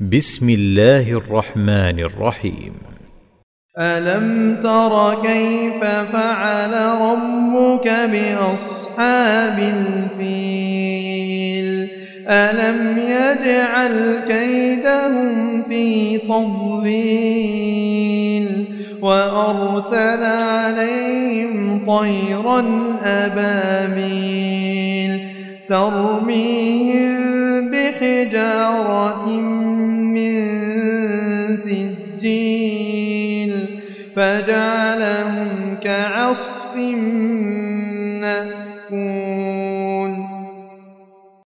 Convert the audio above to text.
بسم الله الرحمن الرحيم. ألم تر كيف فعل ربك بأصحاب الفيل؟ ألم يجعل كيدهم في تضليل؟ وأرسل عليهم طيرا أبابيل ترميهم بحجارة من الدين فجعلهم كعصف مأكول